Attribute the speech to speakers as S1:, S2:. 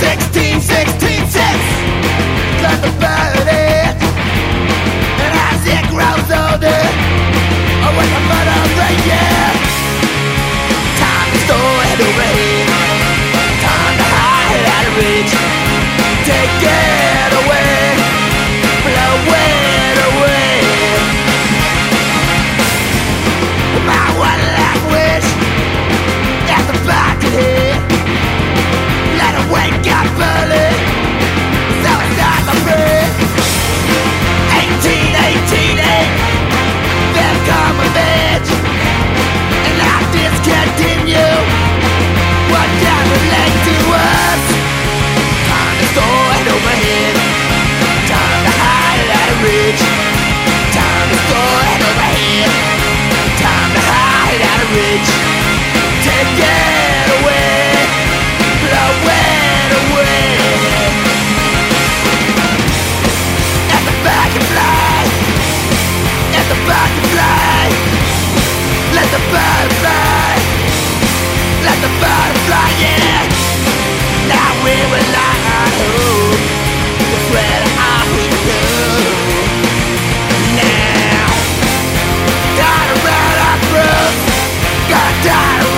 S1: 16, 16 cents. And as it grows older, yeah. Time to store it away. Time to hide out of reach. Take it. continue What Time to and overhead Time to hide out of reach. Time to and overhead Time to hide out of reach away. Blow it away the fly. The fly. Let the bird fly. I